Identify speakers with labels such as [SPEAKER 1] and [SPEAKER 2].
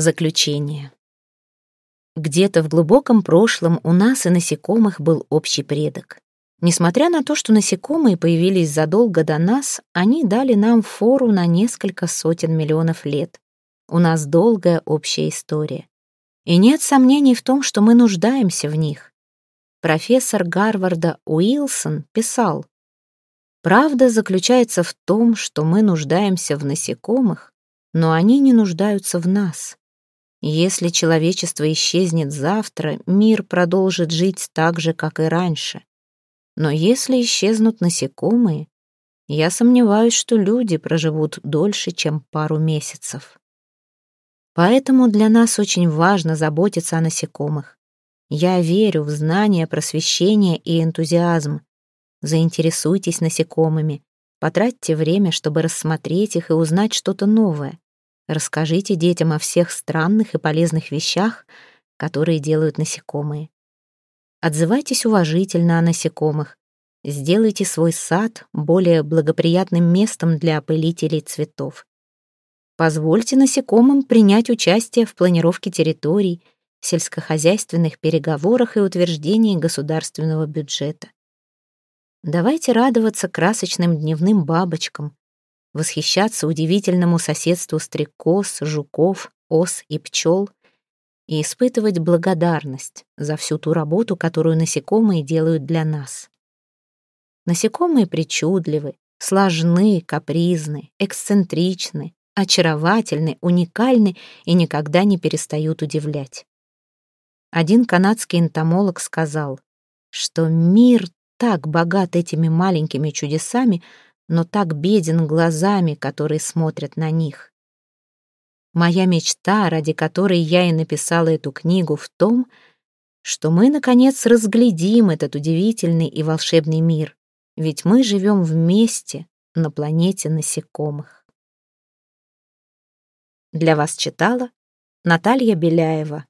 [SPEAKER 1] Заключение. Где-то в глубоком прошлом у нас и насекомых был общий предок. Несмотря на то, что насекомые появились задолго до нас, они дали нам фору на несколько сотен миллионов лет. У нас долгая общая история. И нет сомнений в том, что мы нуждаемся в них. Профессор Гарварда Уилсон писал, «Правда заключается в том, что мы нуждаемся в насекомых, но они не нуждаются в нас. Если человечество исчезнет завтра, мир продолжит жить так же, как и раньше. Но если исчезнут насекомые, я сомневаюсь, что люди проживут дольше, чем пару месяцев. Поэтому для нас очень важно заботиться о насекомых. Я верю в знания, просвещение и энтузиазм. Заинтересуйтесь насекомыми, потратьте время, чтобы рассмотреть их и узнать что-то новое. Расскажите детям о всех странных и полезных вещах, которые делают насекомые. Отзывайтесь уважительно о насекомых. Сделайте свой сад более благоприятным местом для опылителей цветов. Позвольте насекомым принять участие в планировке территорий, сельскохозяйственных переговорах и утверждении государственного бюджета. Давайте радоваться красочным дневным бабочкам, восхищаться удивительному соседству стрекоз, жуков, ос и пчел и испытывать благодарность за всю ту работу, которую насекомые делают для нас. Насекомые причудливы, сложны, капризны, эксцентричны, очаровательны, уникальны и никогда не перестают удивлять. Один канадский энтомолог сказал, что мир так богат этими маленькими чудесами, но так беден глазами, которые смотрят на них. Моя мечта, ради которой я и написала эту книгу, в том, что мы, наконец, разглядим этот удивительный и волшебный мир, ведь мы живем вместе на планете насекомых. Для вас читала Наталья Беляева